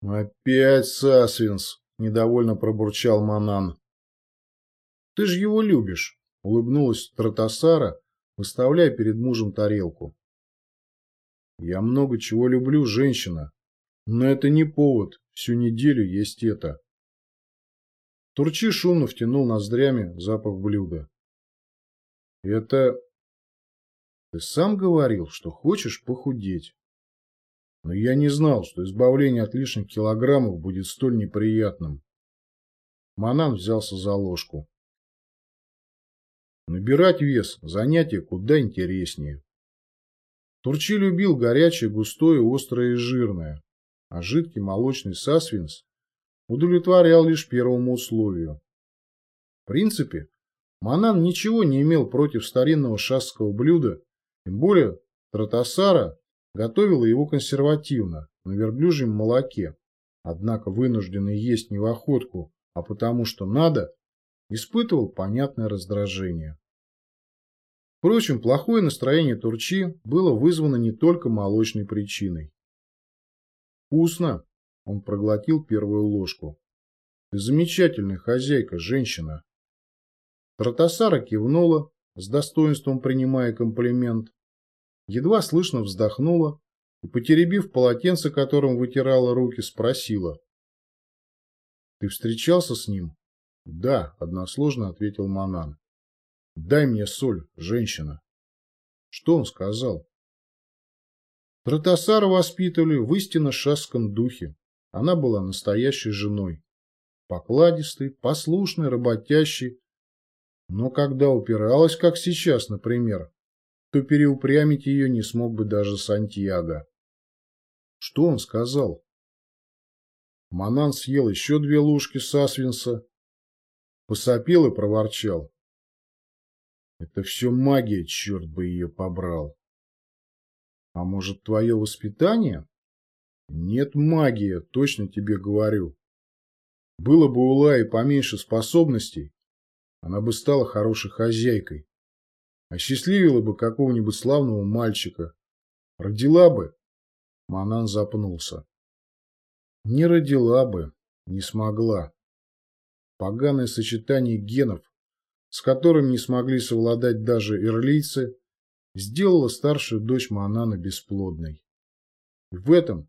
«Опять Сасвинс!» — недовольно пробурчал Манан. «Ты же его любишь!» — улыбнулась Тратасара, выставляя перед мужем тарелку. «Я много чего люблю, женщина, но это не повод всю неделю есть это». Турчи шумно втянул ноздрями запах блюда. «Это... Ты сам говорил, что хочешь похудеть?» Но я не знал, что избавление от лишних килограммов будет столь неприятным. Манан взялся за ложку. Набирать вес – занятие куда интереснее. Турчи любил горячее, густое, острое и жирное, а жидкий молочный сасвинс удовлетворял лишь первому условию. В принципе, Манан ничего не имел против старинного шасского блюда, тем более Тратасара Готовила его консервативно, на верблюжьем молоке. Однако вынужденный есть не в охотку, а потому что надо, испытывал понятное раздражение. Впрочем, плохое настроение Турчи было вызвано не только молочной причиной. «Вкусно!» – он проглотил первую ложку. «Ты замечательная хозяйка, женщина!» Тратасара кивнула, с достоинством принимая комплимент, едва слышно вздохнула и, потеребив полотенце, которым вытирала руки, спросила. «Ты встречался с ним?» «Да», — односложно ответил Манан. «Дай мне соль, женщина». «Что он сказал?» Тратасара воспитывали в истинно шасском духе. Она была настоящей женой. Покладистой, послушной, работящей. Но когда упиралась, как сейчас, например, то переупрямить ее не смог бы даже Сантьяго. Что он сказал? Манан съел еще две ложки сасвинса, посопел и проворчал. Это все магия, черт бы ее побрал. А может, твое воспитание? Нет магия, точно тебе говорю. Было бы у Лаи поменьше способностей, она бы стала хорошей хозяйкой. Осчастливила бы какого-нибудь славного мальчика. Родила бы. Манан запнулся. Не родила бы, не смогла. Поганое сочетание генов, с которым не смогли совладать даже ирлийцы, сделало старшую дочь Манана бесплодной. И в этом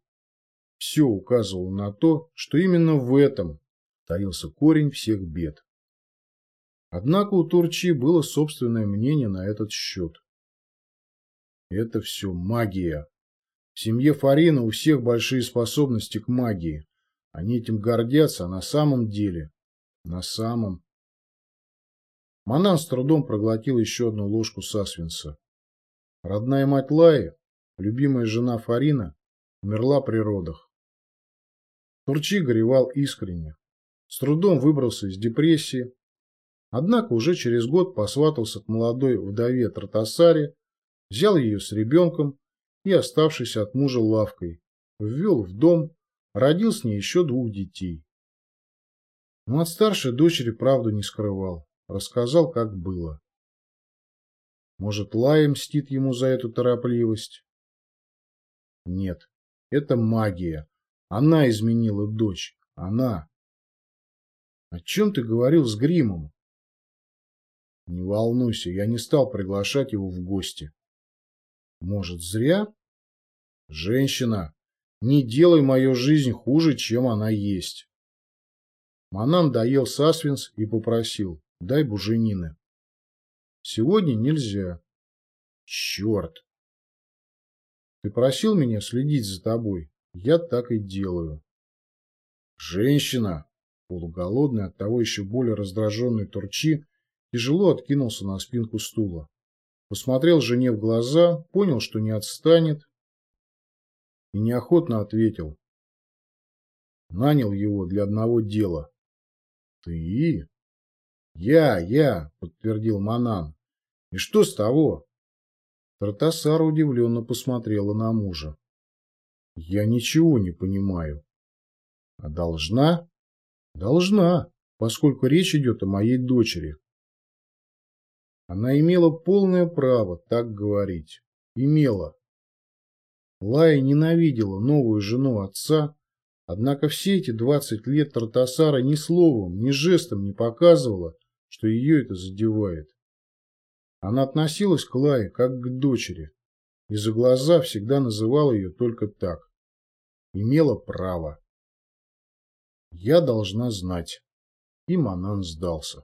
все указывало на то, что именно в этом таился корень всех бед. Однако у Турчи было собственное мнение на этот счет. Это все магия. В семье Фарина у всех большие способности к магии. Они этим гордятся, а на самом деле... На самом... Манан с трудом проглотил еще одну ложку сасвинса. Родная мать Лаи, любимая жена Фарина, умерла при родах. Турчи горевал искренне. С трудом выбрался из депрессии, Однако уже через год посватался к молодой вдове Тратасаре, взял ее с ребенком и, оставшись от мужа лавкой, ввел в дом, родил с ней еще двух детей. Но от старшей дочери правду не скрывал, рассказал, как было. Может, Лая мстит ему за эту торопливость? Нет, это магия. Она изменила дочь. Она. О чем ты говорил с гримом? Не волнуйся, я не стал приглашать его в гости. Может, зря? Женщина, не делай мою жизнь хуже, чем она есть. Манан доел сасвинс и попросил, дай буженины. Сегодня нельзя. Черт. Ты просил меня следить за тобой. Я так и делаю. Женщина, полуголодный, оттого еще более раздраженный Турчи, тяжело откинулся на спинку стула. Посмотрел жене в глаза, понял, что не отстанет, и неохотно ответил. Нанял его для одного дела. Ты? Я, я, подтвердил Манан. И что с того? Тартасара удивленно посмотрела на мужа. Я ничего не понимаю. А должна? Должна, поскольку речь идет о моей дочери. Она имела полное право так говорить. Имела. Лая ненавидела новую жену отца, Однако все эти 20 лет Тартасара ни словом, ни жестом не показывала, что ее это задевает. Она относилась к Лае как к дочери, и за глаза всегда называла ее только так. Имела право. Я должна знать. И Манан сдался.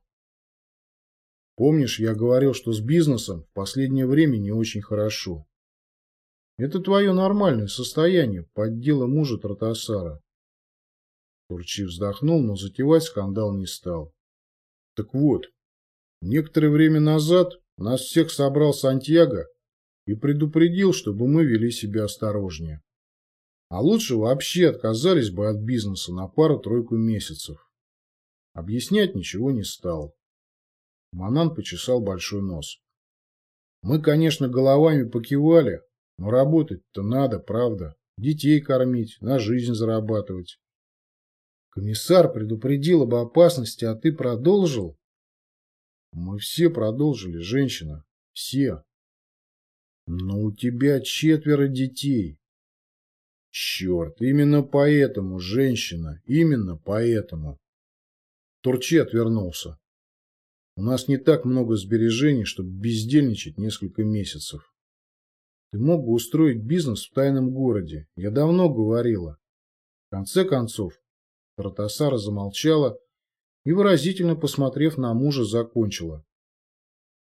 Помнишь, я говорил, что с бизнесом в последнее время не очень хорошо. Это твое нормальное состояние под дело мужа Тратасара. Турчи вздохнул, но затевать скандал не стал. Так вот, некоторое время назад нас всех собрал Сантьяго и предупредил, чтобы мы вели себя осторожнее. А лучше вообще отказались бы от бизнеса на пару-тройку месяцев. Объяснять ничего не стал. Манан почесал большой нос. Мы, конечно, головами покивали, но работать-то надо, правда. Детей кормить, на жизнь зарабатывать. Комиссар предупредил об опасности, а ты продолжил? Мы все продолжили, женщина. Все. Но у тебя четверо детей. Черт, именно поэтому, женщина, именно поэтому. Турчи отвернулся. У нас не так много сбережений, чтобы бездельничать несколько месяцев. Ты мог бы устроить бизнес в тайном городе. Я давно говорила. В конце концов, Тратасара замолчала и, выразительно посмотрев на мужа, закончила.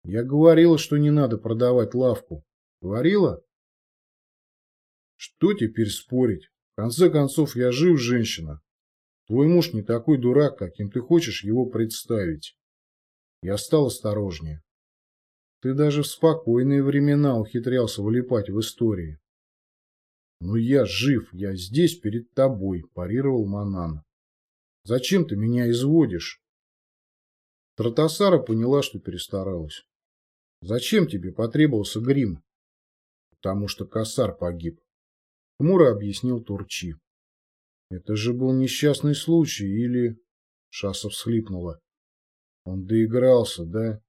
Я говорила, что не надо продавать лавку. Говорила? Что теперь спорить? В конце концов, я жив, женщина. Твой муж не такой дурак, каким ты хочешь его представить. Я стал осторожнее. Ты даже в спокойные времена ухитрялся вылипать в истории. «Ну я жив, я здесь перед тобой», – парировал Манан. «Зачем ты меня изводишь?» Тратасара поняла, что перестаралась. «Зачем тебе потребовался грим?» «Потому что косар погиб», – хмуро объяснил Турчи. «Это же был несчастный случай, или...» Шаса всхлипнула. «Он доигрался, да?»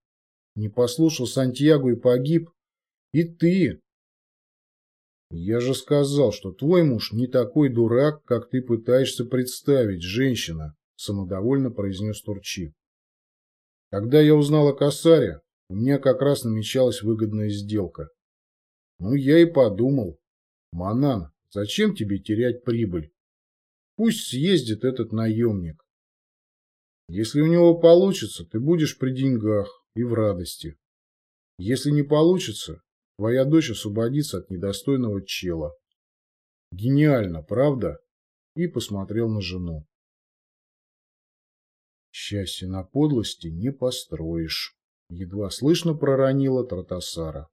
Не послушал Сантьяго и погиб. И ты. Я же сказал, что твой муж не такой дурак, как ты пытаешься представить, женщина, самодовольно произнес Турчи. Когда я узнал о Касаре, у меня как раз намечалась выгодная сделка. Ну, я и подумал. Манан, зачем тебе терять прибыль? Пусть съездит этот наемник. Если у него получится, ты будешь при деньгах, и в радости. Если не получится, твоя дочь освободится от недостойного чела. Гениально, правда? И посмотрел на жену. Счастье на подлости не построишь. Едва слышно проронила Тратасара.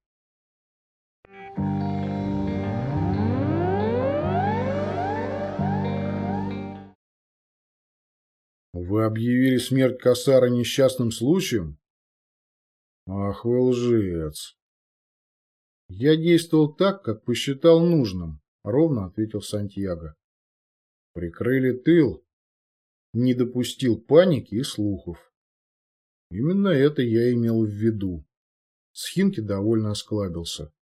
Вы объявили смерть Касара несчастным случаем? Ах вы лжец. Я действовал так, как посчитал нужным, ровно ответил Сантьяго. Прикрыли тыл, не допустил паники и слухов. Именно это я имел в виду. Схинки довольно осклабился.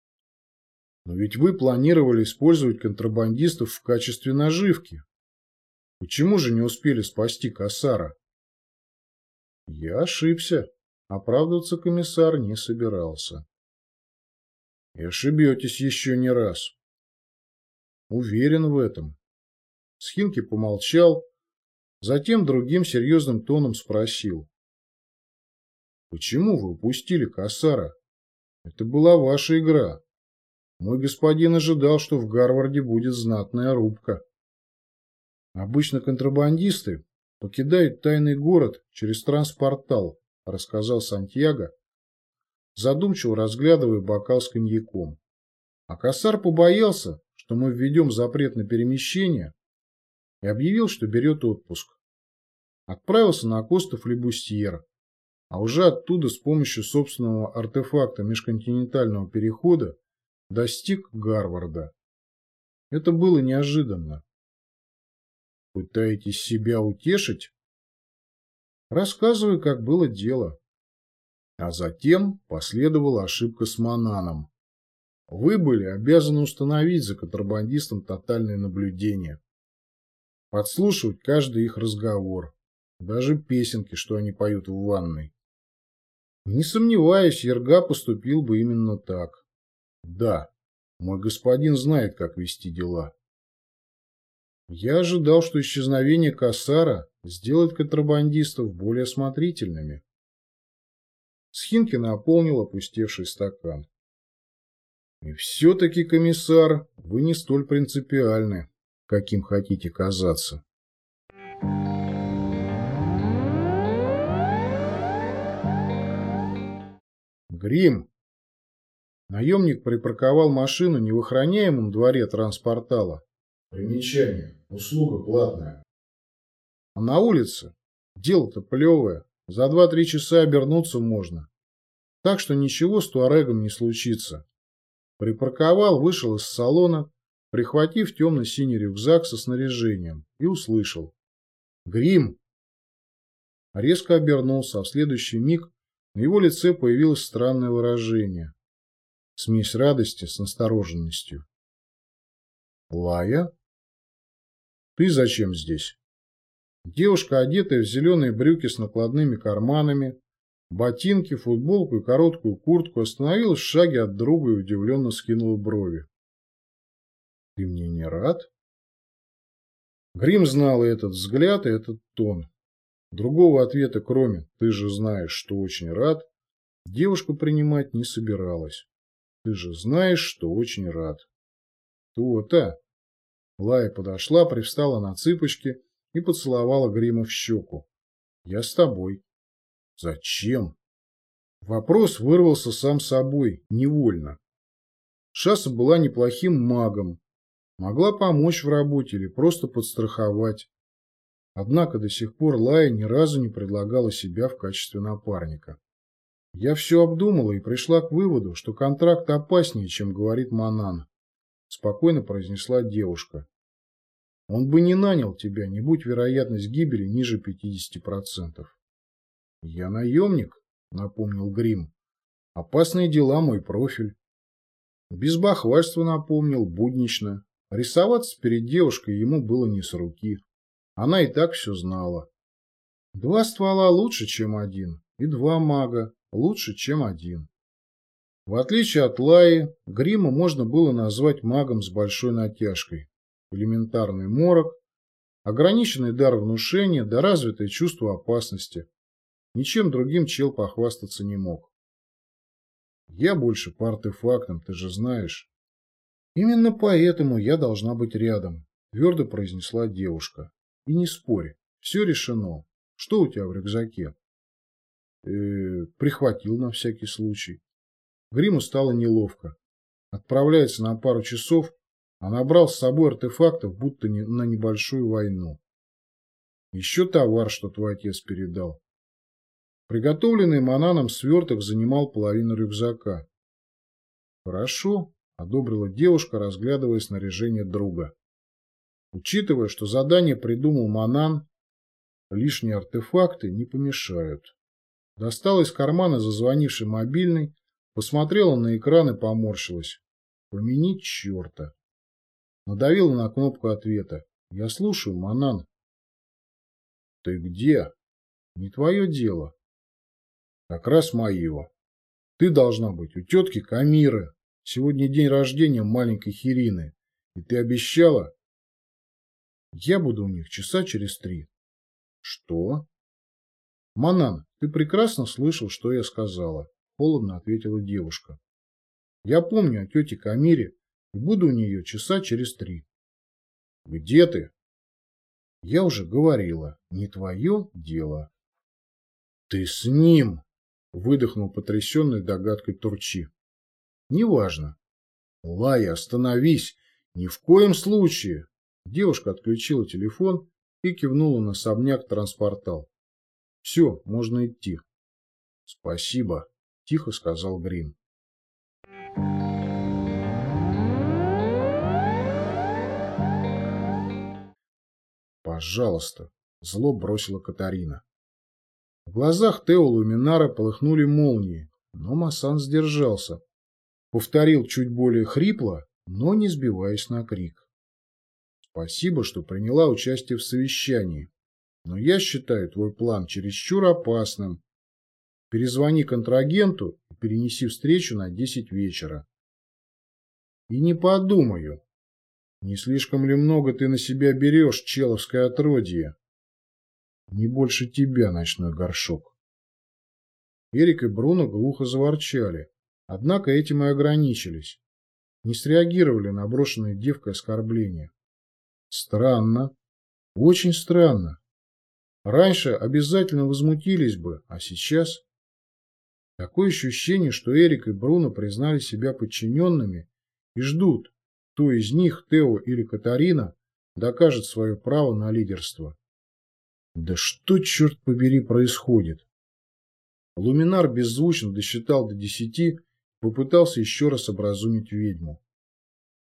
Но ведь вы планировали использовать контрабандистов в качестве наживки. Почему же не успели спасти Кассара? Я ошибся. Оправдываться комиссар не собирался. И ошибетесь еще не раз. Уверен в этом. Схинки помолчал, затем другим серьезным тоном спросил. Почему вы упустили Кассара? Это была ваша игра. Мой господин ожидал, что в Гарварде будет знатная рубка. Обычно контрабандисты покидают тайный город через транспортал, рассказал Сантьяго, задумчиво разглядывая бокал с коньяком. А Кассар побоялся, что мы введем запрет на перемещение, и объявил, что берет отпуск. Отправился на Костов Лебустьер, а уже оттуда с помощью собственного артефакта межконтинентального перехода достиг Гарварда. Это было неожиданно. Пытаетесь себя утешить? Рассказываю, как было дело. А затем последовала ошибка с Мананом. Вы были обязаны установить за контрабандистом тотальное наблюдение. подслушивать каждый их разговор, даже песенки, что они поют в ванной. Не сомневаюсь, Ерга поступил бы именно так. Да, мой господин знает, как вести дела. Я ожидал, что исчезновение Кассара сделает контрабандистов более осмотрительными. Схинки наполнил опустевший стакан. И все-таки, комиссар, вы не столь принципиальны, каким хотите казаться. Грим. Наемник припарковал машину не в охраняемом дворе транспортала. Примечание. Услуга платная. А на улице? Дело-то плевое. За два-три часа обернуться можно. Так что ничего с Туарегом не случится. Припарковал, вышел из салона, прихватив темно-синий рюкзак со снаряжением, и услышал. «Грим!» Резко обернулся, а в следующий миг на его лице появилось странное выражение. Смесь радости с настороженностью. «Лая? Ты зачем здесь?» Девушка, одетая в зеленые брюки с накладными карманами, ботинки, футболку и короткую куртку, остановилась в шаге от друга и удивленно скинула брови. «Ты мне не рад?» Грим знал и этот взгляд, и этот тон. Другого ответа, кроме «ты же знаешь, что очень рад», девушка принимать не собиралась. «Ты же знаешь, что очень рад». «То-то!» Лая подошла, привстала на цыпочки и поцеловала Грима в щеку. «Я с тобой». Зачем? Вопрос вырвался сам собой, невольно. Шаса была неплохим магом, могла помочь в работе или просто подстраховать. Однако до сих пор Лая ни разу не предлагала себя в качестве напарника. Я все обдумала и пришла к выводу, что контракт опаснее, чем говорит Манан. Спокойно произнесла девушка. Он бы не нанял тебя, не будь вероятность гибели ниже 50%. «Я наемник», — напомнил Грим. «Опасные дела мой профиль». Без бахвальства напомнил, буднично. Рисоваться перед девушкой ему было не с руки. Она и так все знала. Два ствола лучше, чем один, и два мага лучше, чем один. В отличие от Лаи, Грима можно было назвать магом с большой натяжкой. Элементарный морок, ограниченный дар внушения да развитое чувство опасности, Ничем другим чел похвастаться не мог. Я больше по артефактам, ты же знаешь. Именно поэтому я должна быть рядом, твердо произнесла девушка. И не спорь, все решено. Что у тебя в рюкзаке? Э -э, прихватил на всякий случай. Гриму стало неловко. Отправляется на пару часов, а набрал с собой артефактов, будто не, на небольшую войну. Еще товар, что твой отец передал. Приготовленный Мананом сверток занимал половину рюкзака. «Хорошо», — одобрила девушка, разглядывая снаряжение друга. Учитывая, что задание придумал Манан, лишние артефакты не помешают. Достала из кармана зазвонивший мобильный, посмотрела на экран и поморщилась. Поменить черта. Надавила на кнопку ответа. Я слушаю, Манан. Ты где? Не твое дело. Как раз мое. Ты должна быть у тетки Камиры. Сегодня день рождения маленькой Хирины. И ты обещала? Я буду у них часа через три. Что? Манан, ты прекрасно слышал, что я сказала. Холодно ответила девушка. Я помню о тете Камире и буду у нее часа через три. Где ты? Я уже говорила, не твое дело. Ты с ним, Выдохнул потрясенный догадкой Турчи. Неважно. Лая, остановись! Ни в коем случае! Девушка отключила телефон и кивнула на особняк транспортал. Все, можно идти. Спасибо, тихо сказал Грин. Пожалуйста, зло бросила Катарина. В глазах Тео Луминара полыхнули молнии, но Масан сдержался. Повторил чуть более хрипло, но не сбиваясь на крик. Спасибо, что приняла участие в совещании. Но я считаю твой план чересчур опасным. Перезвони контрагенту и перенеси встречу на 10 вечера. И не подумаю. Не слишком ли много ты на себя берешь, человское отродье? Не больше тебя, ночной горшок. Эрик и Бруно глухо заворчали. Однако этим и ограничились. Не среагировали на брошенные девкой оскорбления. Странно. Очень странно. Раньше обязательно возмутились бы, а сейчас... Такое ощущение, что Эрик и Бруно признали себя подчиненными и ждут, кто из них, Тео или Катарина, докажет свое право на лидерство. Да что, черт побери, происходит? Луминар беззвучно досчитал до десяти, попытался еще раз образумить ведьму.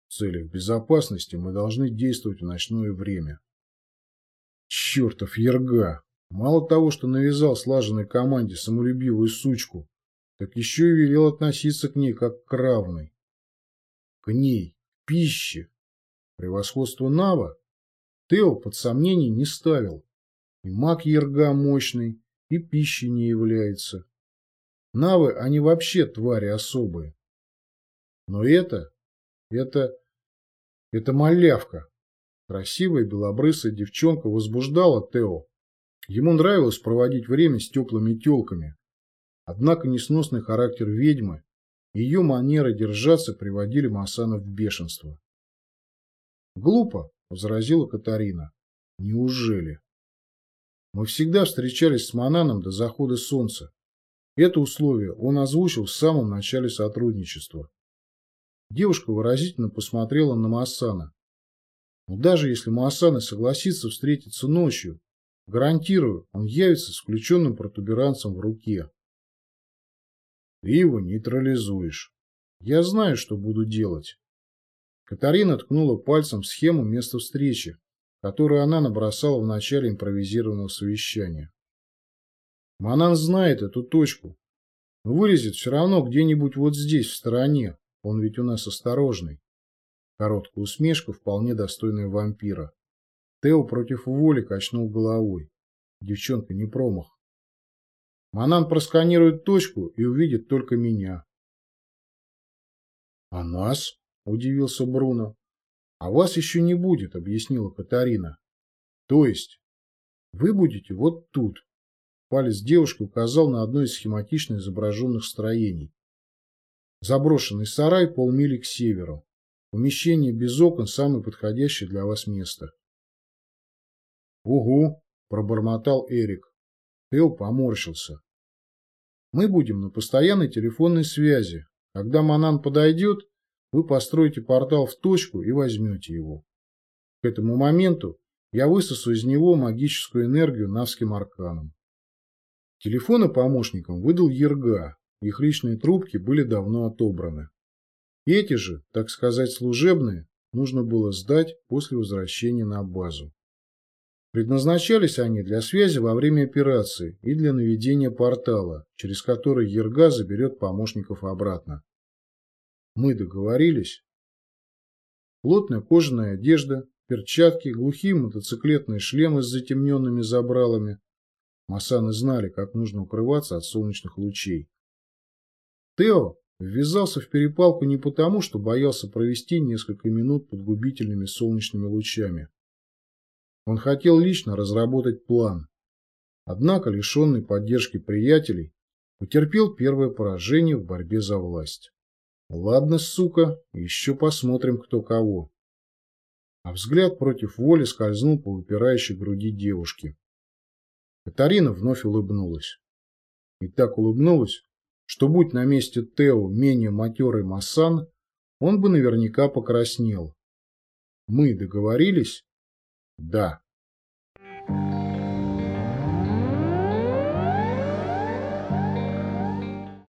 В целях безопасности мы должны действовать в ночное время. Чертов Ерга! Мало того, что навязал слаженной команде самолюбивую сучку, так еще и велел относиться к ней как к равной. К ней, пище. Превосходство Нава Тео под сомнение не ставил. И маг Ерга мощный, и пищей не является. Навы, они вообще твари особые. Но это, это, это малявка. Красивая белобрысая девчонка возбуждала Тео. Ему нравилось проводить время с теплыми телками. Однако несносный характер ведьмы и ее манеры держаться приводили Масана в бешенство. «Глупо», — возразила Катарина. «Неужели?» Мы всегда встречались с Мананом до захода солнца. Это условие он озвучил в самом начале сотрудничества. Девушка выразительно посмотрела на Масана. Но даже если Маасана согласится встретиться ночью, гарантирую, он явится с включенным протуберанцем в руке. Ты его нейтрализуешь. Я знаю, что буду делать. Катарина ткнула пальцем в схему места встречи, которую она набросала в начале импровизированного совещания. Манан знает эту точку, но вылезет все равно где-нибудь вот здесь, в стороне. Он ведь у нас осторожный. Короткая усмешка, вполне достойная вампира. Тео против воли качнул головой. Девчонка не промах. Манан просканирует точку и увидит только меня. — А нас? — удивился Бруно. — А вас еще не будет, — объяснила Катарина. — То есть, вы будете вот тут. Палец девушки указал на одно из схематично изображенных строений. Заброшенный сарай полмили к северу. Помещение без окон – самое подходящее для вас место. «Угу», – пробормотал Эрик. Тео поморщился. «Мы будем на постоянной телефонной связи. Когда Манан подойдет, вы построите портал в точку и возьмете его. К этому моменту я высосу из него магическую энергию навским арканом». Телефоны помощникам выдал Ерга, их личные трубки были давно отобраны. Эти же, так сказать, служебные, нужно было сдать после возвращения на базу. Предназначались они для связи во время операции и для наведения портала, через который Ерга заберет помощников обратно. Мы договорились. Плотная кожаная одежда, перчатки, глухие мотоциклетные шлемы с затемненными забралами. Масаны знали, как нужно укрываться от солнечных лучей. Тео Ввязался в перепалку не потому, что боялся провести несколько минут под губительными солнечными лучами. Он хотел лично разработать план. Однако, лишенный поддержки приятелей, потерпел первое поражение в борьбе за власть. Ладно, сука, еще посмотрим, кто кого. А взгляд против воли скользнул по выпирающей груди девушки. Катарина вновь улыбнулась. И так улыбнулась, что будь на месте Тео менее матерый Массан, он бы наверняка покраснел. Мы договорились? Да.